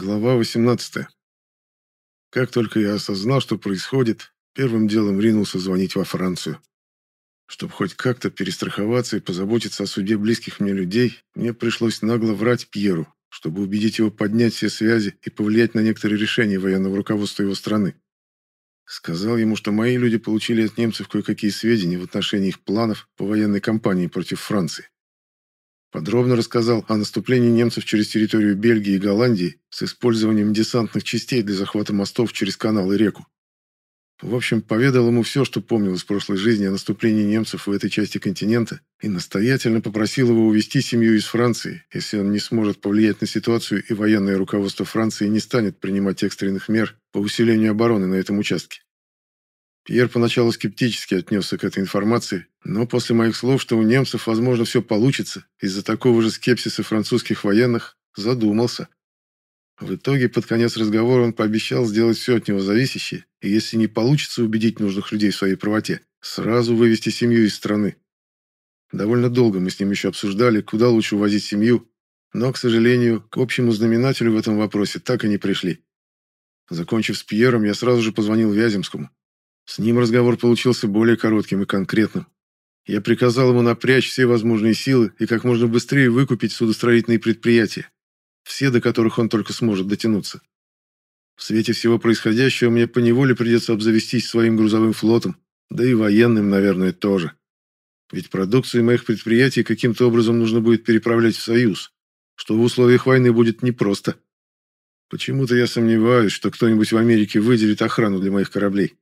Глава 18. Как только я осознал, что происходит, первым делом ринулся звонить во Францию. Чтобы хоть как-то перестраховаться и позаботиться о судьбе близких мне людей, мне пришлось нагло врать Пьеру, чтобы убедить его поднять все связи и повлиять на некоторые решения военного руководства его страны. Сказал ему, что мои люди получили от немцев кое-какие сведения в отношении их планов по военной кампании против Франции. Подробно рассказал о наступлении немцев через территорию Бельгии и Голландии с использованием десантных частей для захвата мостов через канал и реку. В общем, поведал ему все, что помнил из прошлой жизни о наступлении немцев в этой части континента и настоятельно попросил его увезти семью из Франции, если он не сможет повлиять на ситуацию и военное руководство Франции не станет принимать экстренных мер по усилению обороны на этом участке. Пьер поначалу скептически отнесся к этой информации, но после моих слов, что у немцев, возможно, все получится, из-за такого же скепсиса французских военных, задумался. В итоге, под конец разговора он пообещал сделать все от него зависящее, и если не получится убедить нужных людей в своей правоте, сразу вывести семью из страны. Довольно долго мы с ним еще обсуждали, куда лучше увозить семью, но, к сожалению, к общему знаменателю в этом вопросе так и не пришли. Закончив с Пьером, я сразу же позвонил Вяземскому. С ним разговор получился более коротким и конкретным. Я приказал ему напрячь все возможные силы и как можно быстрее выкупить судостроительные предприятия, все до которых он только сможет дотянуться. В свете всего происходящего мне поневоле придется обзавестись своим грузовым флотом, да и военным, наверное, тоже. Ведь продукцию моих предприятий каким-то образом нужно будет переправлять в Союз, что в условиях войны будет непросто. Почему-то я сомневаюсь, что кто-нибудь в Америке выделит охрану для моих кораблей.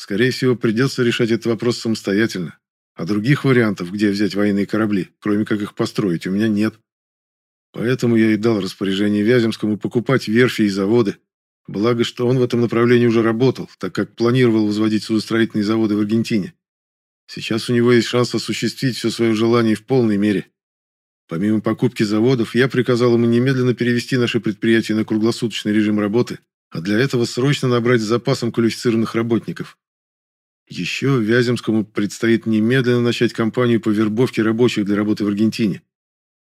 Скорее всего, придется решать этот вопрос самостоятельно. А других вариантов, где взять военные корабли, кроме как их построить, у меня нет. Поэтому я и дал распоряжение Вяземскому покупать верфи и заводы. Благо, что он в этом направлении уже работал, так как планировал возводить судостроительные заводы в Аргентине. Сейчас у него есть шанс осуществить все свое желание в полной мере. Помимо покупки заводов, я приказал ему немедленно перевести наше предприятие на круглосуточный режим работы, а для этого срочно набрать с запасом квалифицированных работников. Еще Вяземскому предстоит немедленно начать кампанию по вербовке рабочих для работы в Аргентине.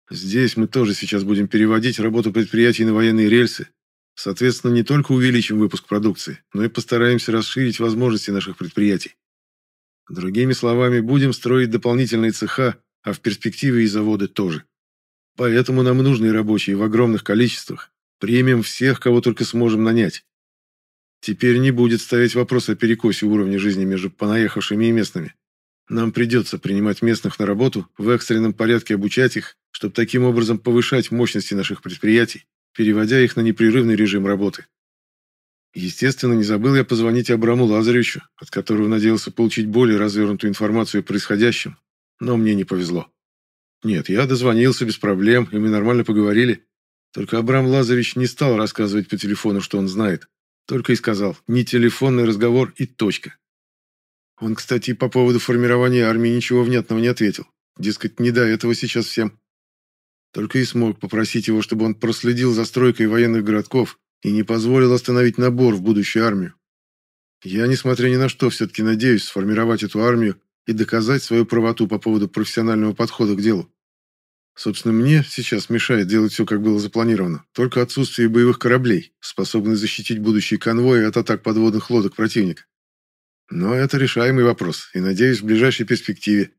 Здесь мы тоже сейчас будем переводить работу предприятий на военные рельсы. Соответственно, не только увеличим выпуск продукции, но и постараемся расширить возможности наших предприятий. Другими словами, будем строить дополнительные цеха, а в перспективе и заводы тоже. Поэтому нам нужны рабочие в огромных количествах. Примем всех, кого только сможем нанять. Теперь не будет стоять вопрос о перекосе уровня жизни между понаехавшими и местными. Нам придется принимать местных на работу, в экстренном порядке обучать их, чтобы таким образом повышать мощности наших предприятий, переводя их на непрерывный режим работы. Естественно, не забыл я позвонить Абраму Лазаревичу, от которого надеялся получить более развернутую информацию о происходящем, но мне не повезло. Нет, я дозвонился без проблем, и мы нормально поговорили. Только Абрам Лазаревич не стал рассказывать по телефону, что он знает. Только и сказал «не телефонный разговор» и точка. Он, кстати, по поводу формирования армии ничего внятного не ответил. Дескать, не до этого сейчас всем. Только и смог попросить его, чтобы он проследил за стройкой военных городков и не позволил остановить набор в будущую армию. Я, несмотря ни на что, все-таки надеюсь сформировать эту армию и доказать свою правоту по поводу профессионального подхода к делу. Собственно, мне сейчас мешает делать все, как было запланировано. Только отсутствие боевых кораблей, способных защитить будущие конвои от атак подводных лодок противника. Но это решаемый вопрос, и, надеюсь, в ближайшей перспективе.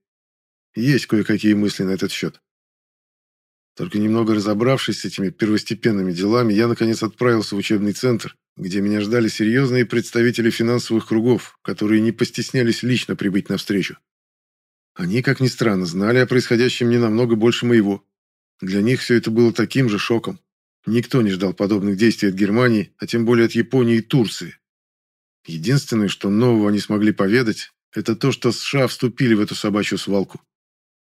Есть кое-какие мысли на этот счет. Только немного разобравшись с этими первостепенными делами, я, наконец, отправился в учебный центр, где меня ждали серьезные представители финансовых кругов, которые не постеснялись лично прибыть навстречу. Они, как ни странно, знали о происходящем не намного больше моего. Для них все это было таким же шоком. Никто не ждал подобных действий от Германии, а тем более от Японии и Турции. Единственное, что нового они смогли поведать, это то, что США вступили в эту собачью свалку.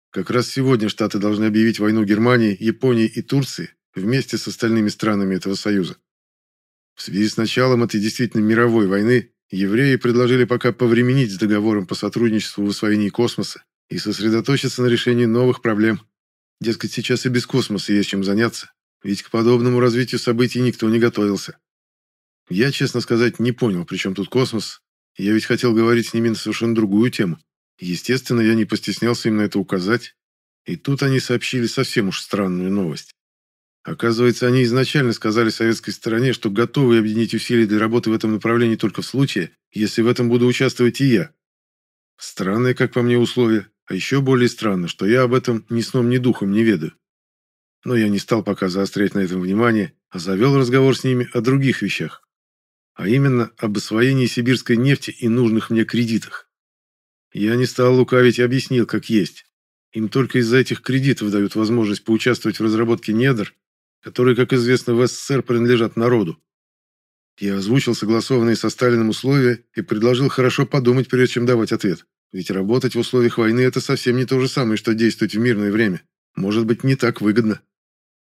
Как раз сегодня Штаты должны объявить войну Германии, Японии и Турции вместе с остальными странами этого союза. В связи с началом этой действительно мировой войны евреи предложили пока повременить с договором по сотрудничеству в освоении космоса и сосредоточиться на решении новых проблем. Дескать, сейчас и без космоса есть чем заняться, ведь к подобному развитию событий никто не готовился. Я, честно сказать, не понял, при чем тут космос. Я ведь хотел говорить с ними на совершенно другую тему. Естественно, я не постеснялся им на это указать. И тут они сообщили совсем уж странную новость. Оказывается, они изначально сказали советской стороне, что готовы объединить усилия для работы в этом направлении только в случае, если в этом буду участвовать и я. Странное, как по мне, условие, а еще более странно, что я об этом ни сном, ни духом не ведаю. Но я не стал пока заострять на этом внимание, а завел разговор с ними о других вещах. А именно об освоении сибирской нефти и нужных мне кредитах. Я не стал лукавить и объяснил, как есть. Им только из-за этих кредитов дают возможность поучаствовать в разработке недр, которые, как известно, в СССР принадлежат народу. Я озвучил согласованные со Сталиным условия и предложил хорошо подумать, прежде чем давать ответ. Ведь работать в условиях войны – это совсем не то же самое, что действовать в мирное время. Может быть, не так выгодно.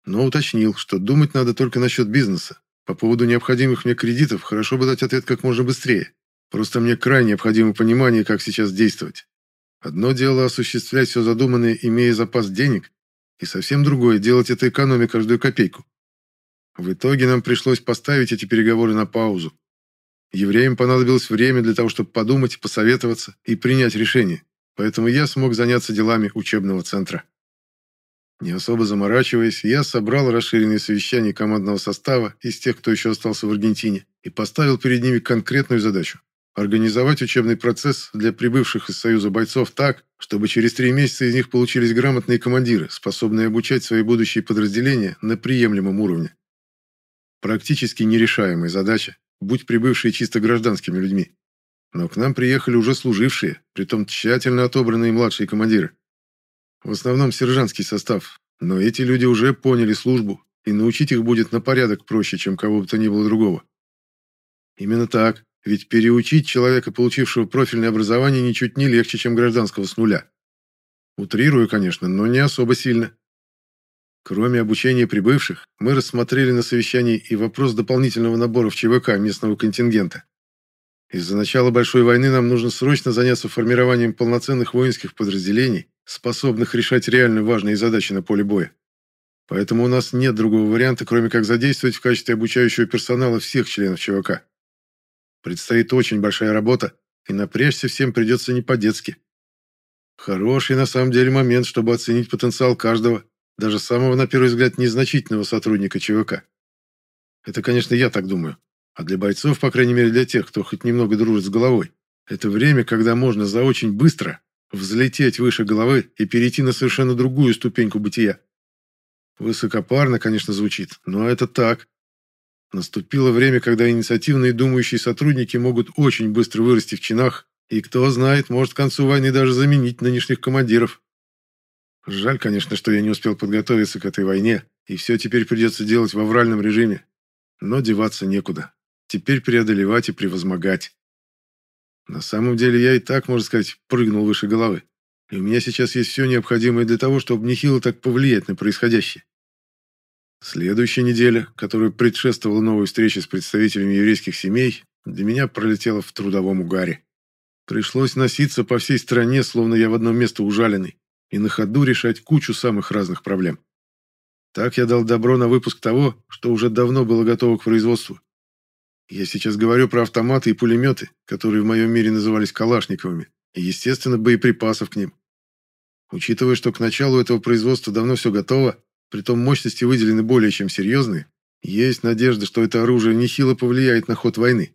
Но уточнил, что думать надо только насчет бизнеса. По поводу необходимых мне кредитов хорошо бы дать ответ как можно быстрее. Просто мне крайне необходимо понимание, как сейчас действовать. Одно дело осуществлять все задуманное, имея запас денег, и совсем другое – делать это экономя каждую копейку. В итоге нам пришлось поставить эти переговоры на паузу. Евреям понадобилось время для того, чтобы подумать, посоветоваться и принять решение, поэтому я смог заняться делами учебного центра. Не особо заморачиваясь, я собрал расширенные совещания командного состава из тех, кто еще остался в Аргентине, и поставил перед ними конкретную задачу – организовать учебный процесс для прибывших из Союза бойцов так, чтобы через три месяца из них получились грамотные командиры, способные обучать свои будущие подразделения на приемлемом уровне. Практически нерешаемая задача, будь прибывшие чисто гражданскими людьми. Но к нам приехали уже служившие, притом тщательно отобранные младшие командиры. В основном сержантский состав, но эти люди уже поняли службу, и научить их будет на порядок проще, чем кого бы то ни было другого. Именно так, ведь переучить человека, получившего профильное образование, ничуть не легче, чем гражданского с нуля. Утрирую, конечно, но не особо сильно. Кроме обучения прибывших, мы рассмотрели на совещании и вопрос дополнительного набора в ЧВК местного контингента. Из-за начала большой войны нам нужно срочно заняться формированием полноценных воинских подразделений, способных решать реально важные задачи на поле боя. Поэтому у нас нет другого варианта, кроме как задействовать в качестве обучающего персонала всех членов ЧВК. Предстоит очень большая работа, и напрячься всем придется не по-детски. Хороший на самом деле момент, чтобы оценить потенциал каждого даже самого, на первый взгляд, незначительного сотрудника ЧВК. Это, конечно, я так думаю. А для бойцов, по крайней мере для тех, кто хоть немного дружит с головой, это время, когда можно за очень быстро взлететь выше головы и перейти на совершенно другую ступеньку бытия. Высокопарно, конечно, звучит, но это так. Наступило время, когда инициативные думающие сотрудники могут очень быстро вырасти в чинах, и кто знает, может к концу войны даже заменить нынешних командиров. Жаль, конечно, что я не успел подготовиться к этой войне, и все теперь придется делать в авральном режиме. Но деваться некуда. Теперь преодолевать и превозмогать. На самом деле я и так, можно сказать, прыгнул выше головы. И у меня сейчас есть все необходимое для того, чтобы нехило так повлиять на происходящее. Следующая неделя, которая предшествовала новой встрече с представителями еврейских семей, для меня пролетела в трудовом угаре. Пришлось носиться по всей стране, словно я в одно место ужаленный и на ходу решать кучу самых разных проблем. Так я дал добро на выпуск того, что уже давно было готово к производству. Я сейчас говорю про автоматы и пулеметы, которые в моем мире назывались калашниковыми, и, естественно, боеприпасов к ним. Учитывая, что к началу этого производства давно все готово, притом мощности выделены более чем серьезные, есть надежда, что это оружие нехило повлияет на ход войны.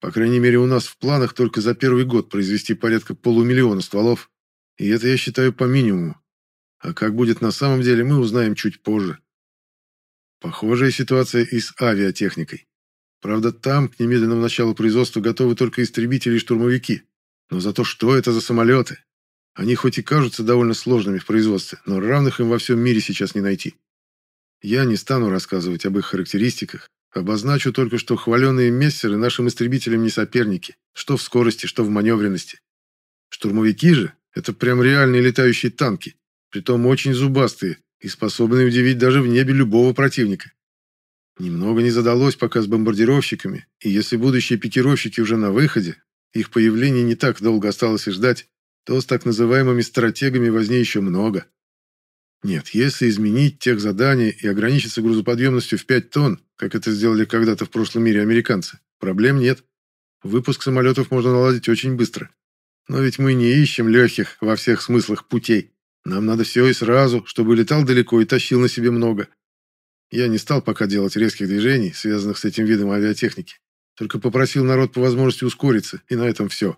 По крайней мере, у нас в планах только за первый год произвести порядка полумиллиона стволов, и это я считаю по минимуму. А как будет на самом деле, мы узнаем чуть позже. Похожая ситуация и с авиатехникой. Правда, там к немедленному началу производства готовы только истребители и штурмовики. Но зато что это за самолеты? Они хоть и кажутся довольно сложными в производстве, но равных им во всем мире сейчас не найти. Я не стану рассказывать об их характеристиках, обозначу только, что хваленые мессеры нашим истребителям не соперники, что в скорости, что в маневренности. Штурмовики же это прям реальные летающие танки, притом очень зубастые и способные удивить даже в небе любого противника. Немного не задалось пока с бомбардировщиками, и если будущие пикировщики уже на выходе, их появление не так долго осталось и ждать, то с так называемыми стратегами возне еще много. Нет, если изменить тех задания и ограничиться грузоподъемностью в 5 тонн, как это сделали когда-то в прошлом мире американцы, проблем нет. Выпуск самолетов можно наладить очень быстро. Но ведь мы не ищем легких во всех смыслах путей. Нам надо все и сразу, чтобы летал далеко и тащил на себе много. я не стал пока делать резких движений, связанных с этим видом авиатехники. Только попросил народ по возможности ускориться, и на этом все.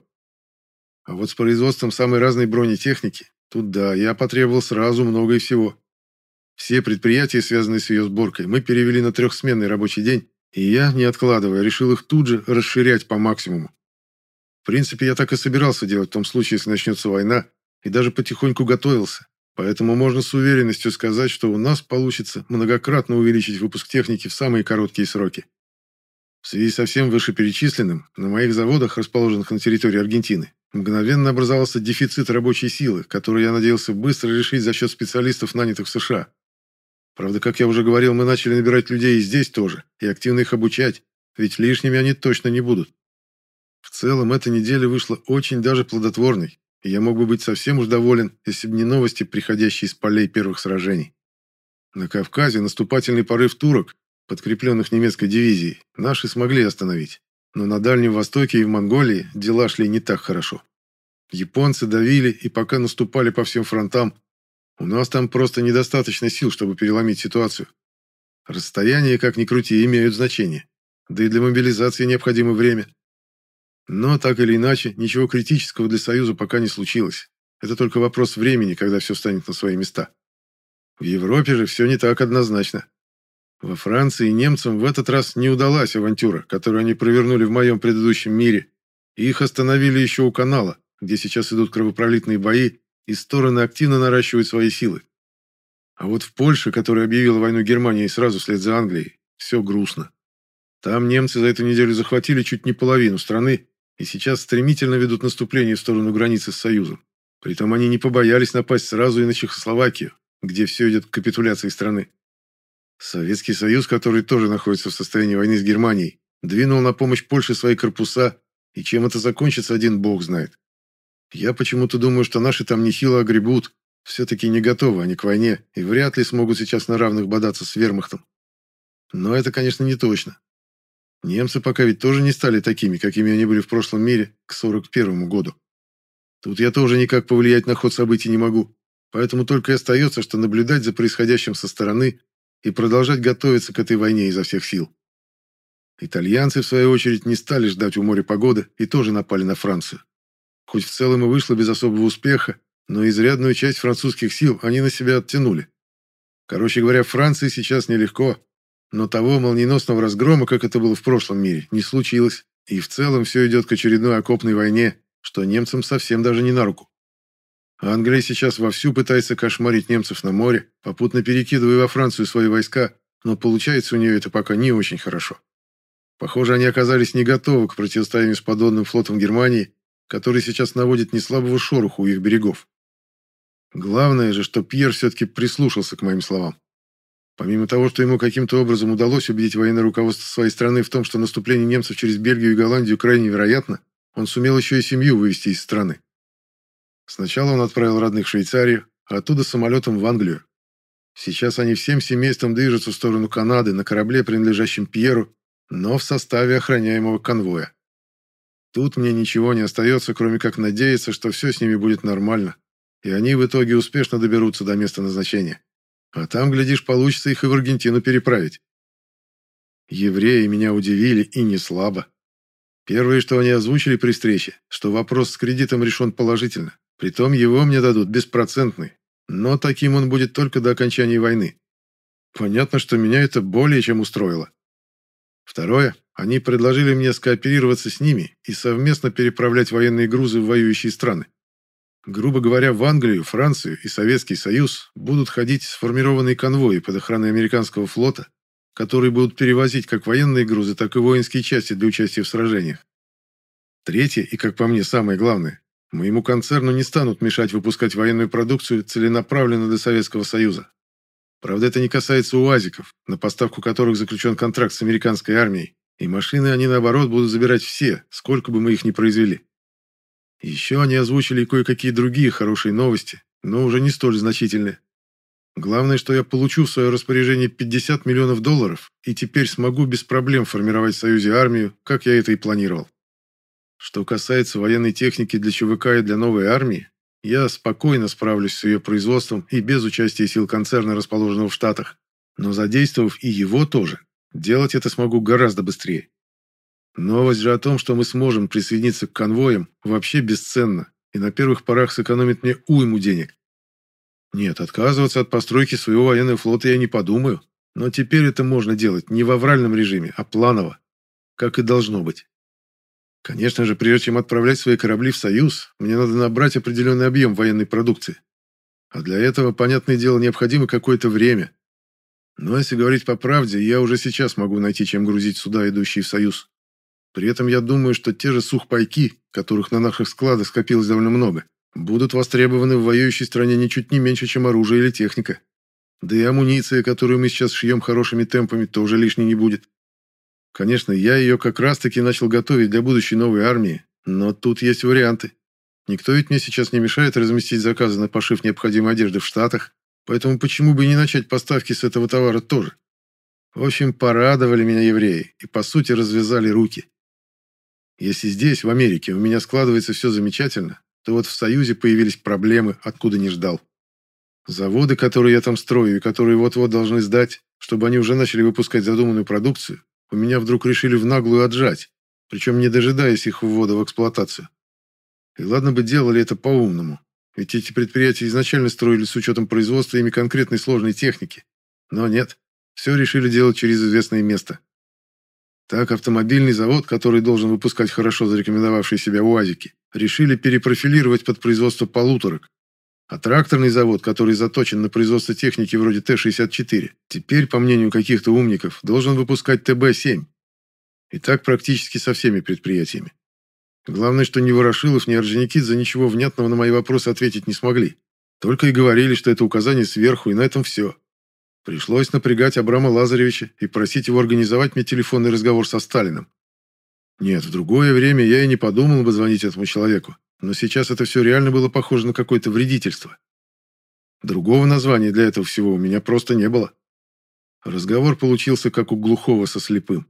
А вот с производством самой разной бронетехники, тут да, я потребовал сразу много и всего. Все предприятия, связанные с ее сборкой, мы перевели на трехсменный рабочий день, и я, не откладывая, решил их тут же расширять по максимуму. В принципе, я так и собирался делать в том случае, если начнется война, и даже потихоньку готовился. Поэтому можно с уверенностью сказать, что у нас получится многократно увеличить выпуск техники в самые короткие сроки. В связи со всем вышеперечисленным, на моих заводах, расположенных на территории Аргентины, мгновенно образовался дефицит рабочей силы, который я надеялся быстро решить за счет специалистов, нанятых в США. Правда, как я уже говорил, мы начали набирать людей и здесь тоже, и активно их обучать, ведь лишними они точно не будут. В целом, эта неделя вышла очень даже плодотворной, и я мог бы быть совсем уж доволен, если бы не новости, приходящие из полей первых сражений. На Кавказе наступательный порыв турок, подкрепленных немецкой дивизией, наши смогли остановить. Но на Дальнем Востоке и в Монголии дела шли не так хорошо. Японцы давили и пока наступали по всем фронтам, у нас там просто недостаточно сил, чтобы переломить ситуацию. Расстояния, как ни крути, имеют значение. Да и для мобилизации необходимо время. Но, так или иначе, ничего критического для Союза пока не случилось. Это только вопрос времени, когда все станет на свои места. В Европе же все не так однозначно. Во Франции немцам в этот раз не удалась авантюра, которую они провернули в моем предыдущем мире. Их остановили еще у канала, где сейчас идут кровопролитные бои, и стороны активно наращивают свои силы. А вот в Польше, которая объявила войну Германии сразу вслед за Англией, все грустно. Там немцы за эту неделю захватили чуть не половину страны и сейчас стремительно ведут наступление в сторону границы с Союзом. Притом они не побоялись напасть сразу и на Чехословакию, где все идет к капитуляции страны. Советский Союз, который тоже находится в состоянии войны с Германией, двинул на помощь Польше свои корпуса, и чем это закончится, один бог знает. Я почему-то думаю, что наши там нехило огребут, все-таки не готовы они к войне и вряд ли смогут сейчас на равных бодаться с вермахтом. Но это, конечно, не точно. Немцы пока ведь тоже не стали такими, какими они были в прошлом мире к 41 году. Тут я тоже никак повлиять на ход событий не могу, поэтому только и остается, что наблюдать за происходящим со стороны и продолжать готовиться к этой войне изо всех сил. Итальянцы, в свою очередь, не стали ждать у моря погоды и тоже напали на Францию. Хоть в целом и вышло без особого успеха, но изрядную часть французских сил они на себя оттянули. Короче говоря, Франции сейчас нелегко, но того молниеносного разгрома, как это было в прошлом мире, не случилось, и в целом все идет к очередной окопной войне, что немцам совсем даже не на руку. Англия сейчас вовсю пытается кошмарить немцев на море, попутно перекидывая во Францию свои войска, но получается у нее это пока не очень хорошо. Похоже, они оказались не готовы к противостоянию с подобным флотом Германии, который сейчас наводит неслабого шороху у их берегов. Главное же, что Пьер все-таки прислушался к моим словам. Помимо того, что ему каким-то образом удалось убедить военное руководство своей страны в том, что наступление немцев через Бельгию и Голландию крайне вероятно, он сумел еще и семью вывести из страны. Сначала он отправил родных в Швейцарию, а оттуда самолетом в Англию. Сейчас они всем семейством движутся в сторону Канады на корабле, принадлежащем Пьеру, но в составе охраняемого конвоя. Тут мне ничего не остается, кроме как надеяться, что все с ними будет нормально, и они в итоге успешно доберутся до места назначения. А там, глядишь, получится их и в Аргентину переправить. Евреи меня удивили и не слабо. Первое, что они озвучили при встрече, что вопрос с кредитом решен положительно. Притом его мне дадут беспроцентный. Но таким он будет только до окончания войны. Понятно, что меня это более чем устроило. Второе, они предложили мне скооперироваться с ними и совместно переправлять военные грузы в воюющие страны. Грубо говоря, в Англию, Францию и Советский Союз будут ходить сформированные конвои под охраной американского флота, которые будут перевозить как военные грузы, так и воинские части для участия в сражениях. Третье, и, как по мне, самое главное, моему концерну не станут мешать выпускать военную продукцию целенаправленно для Советского Союза. Правда, это не касается УАЗиков, на поставку которых заключен контракт с американской армией, и машины они, наоборот, будут забирать все, сколько бы мы их ни произвели. Еще они озвучили кое-какие другие хорошие новости, но уже не столь значительные. Главное, что я получу в свое распоряжение 50 миллионов долларов и теперь смогу без проблем формировать в Союзе армию, как я это и планировал. Что касается военной техники для ЧВК и для новой армии, я спокойно справлюсь с ее производством и без участия сил концерна, расположенного в Штатах. Но задействовав и его тоже, делать это смогу гораздо быстрее. Новость же о том, что мы сможем присоединиться к конвоям, вообще бесценна и на первых порах сэкономит мне уйму денег. Нет, отказываться от постройки своего военного флота я не подумаю, но теперь это можно делать не в авральном режиме, а планово, как и должно быть. Конечно же, прежде чем отправлять свои корабли в Союз, мне надо набрать определенный объем военной продукции. А для этого, понятное дело, необходимо какое-то время. Но если говорить по правде, я уже сейчас могу найти, чем грузить суда, идущие в Союз. При этом я думаю, что те же сухпайки, которых на наших складах скопилось довольно много, будут востребованы в воюющей стране ничуть не меньше, чем оружие или техника. Да и амуниция, которую мы сейчас шьем хорошими темпами, тоже лишней не будет. Конечно, я ее как раз-таки начал готовить для будущей новой армии, но тут есть варианты. Никто ведь мне сейчас не мешает разместить заказы на пошив необходимой одежды в Штатах, поэтому почему бы не начать поставки с этого товара тоже? В общем, порадовали меня евреи и, по сути, развязали руки. Если здесь, в Америке, у меня складывается все замечательно, то вот в Союзе появились проблемы, откуда не ждал. Заводы, которые я там строю и которые вот-вот должны сдать, чтобы они уже начали выпускать задуманную продукцию, у меня вдруг решили в наглую отжать, причем не дожидаясь их ввода в эксплуатацию. И ладно бы делали это по-умному, ведь эти предприятия изначально строили с учетом производства ими конкретной сложной техники. Но нет, все решили делать через известное место. Так автомобильный завод, который должен выпускать хорошо зарекомендовавшие себя УАЗики, решили перепрофилировать под производство полуторок, а тракторный завод, который заточен на производство техники вроде Т-64, теперь, по мнению каких-то умников, должен выпускать ТБ-7. И так практически со всеми предприятиями. Главное, что ни Ворошилов, ни Орджоникидзе ничего внятного на мои вопросы ответить не смогли. Только и говорили, что это указание сверху, и на этом все. Пришлось напрягать Абрама Лазаревича и просить его организовать мне телефонный разговор со Сталиным. Нет, в другое время я и не подумал бы звонить этому человеку но сейчас это все реально было похоже на какое-то вредительство. Другого названия для этого всего у меня просто не было. Разговор получился как у глухого со слепым.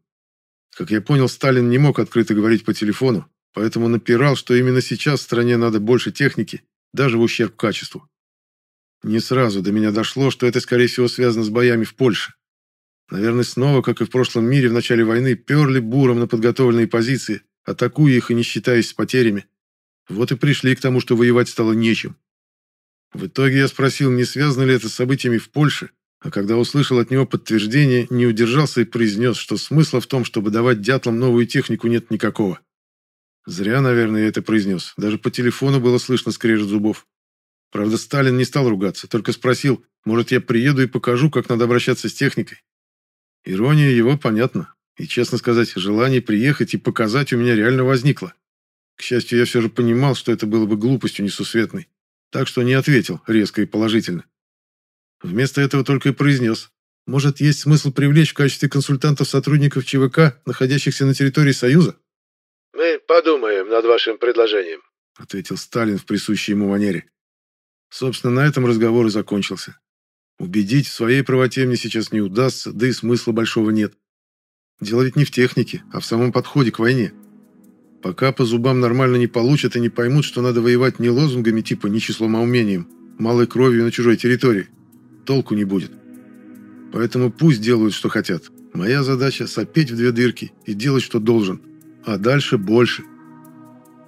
Как я понял, Сталин не мог открыто говорить по телефону, поэтому напирал, что именно сейчас в стране надо больше техники, даже в ущерб качеству. Не сразу до меня дошло, что это, скорее всего, связано с боями в Польше. Наверное, снова, как и в прошлом мире, в начале войны перли буром на подготовленные позиции, атакуя их и не считаясь с потерями. Вот и пришли к тому, что воевать стало нечем. В итоге я спросил, не связано ли это с событиями в Польше, а когда услышал от него подтверждение, не удержался и произнес, что смысла в том, чтобы давать дятлам новую технику, нет никакого. Зря, наверное, я это произнес. Даже по телефону было слышно скрежет зубов. Правда, Сталин не стал ругаться, только спросил, может, я приеду и покажу, как надо обращаться с техникой. Ирония его понятна. И, честно сказать, желание приехать и показать у меня реально возникло. К счастью, я все же понимал, что это было бы глупостью несусветной, так что не ответил резко и положительно. Вместо этого только и произнес. Может, есть смысл привлечь в качестве консультантов сотрудников ЧВК, находящихся на территории Союза? «Мы подумаем над вашим предложением», — ответил Сталин в присущей ему манере. Собственно, на этом разговор и закончился. Убедить в своей правоте мне сейчас не удастся, да и смысла большого нет. Дело ведь не в технике, а в самом подходе к войне. Пока по зубам нормально не получат и не поймут, что надо воевать не лозунгами типа «не числом, а умением», малой кровью на чужой территории, толку не будет. Поэтому пусть делают, что хотят. Моя задача – сопеть в две дырки и делать, что должен. А дальше больше.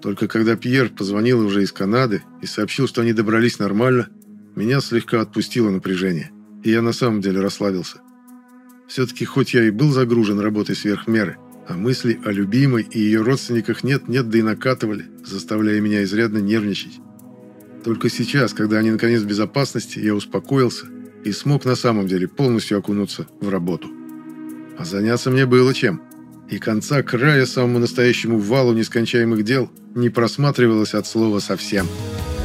Только когда Пьер позвонил уже из Канады и сообщил, что они добрались нормально, меня слегка отпустило напряжение, и я на самом деле расслабился. Все-таки хоть я и был загружен работой сверх меры, а мысли о любимой и ее родственниках нет-нет, да и накатывали, заставляя меня изрядно нервничать. Только сейчас, когда они наконец в безопасности, я успокоился и смог на самом деле полностью окунуться в работу. А заняться мне было чем. И конца края самому настоящему валу нескончаемых дел не просматривалось от слова совсем. «Совсем».